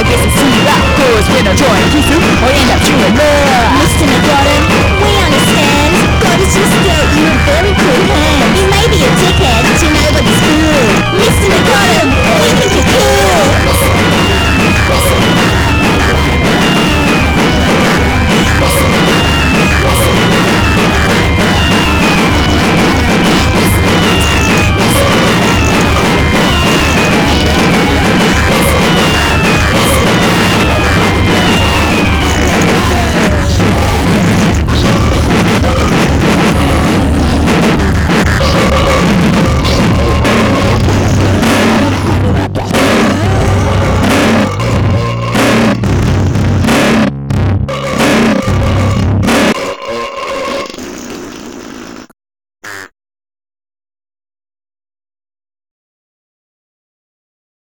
I guess I see that doors when I join Kisu, I end up chewing more Listen, I